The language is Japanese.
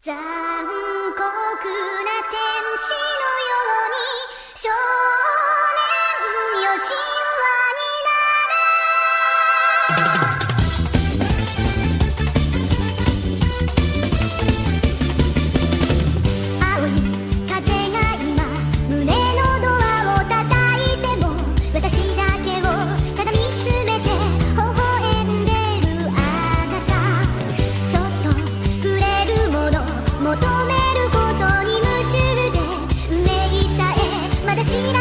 残酷な天使のように chira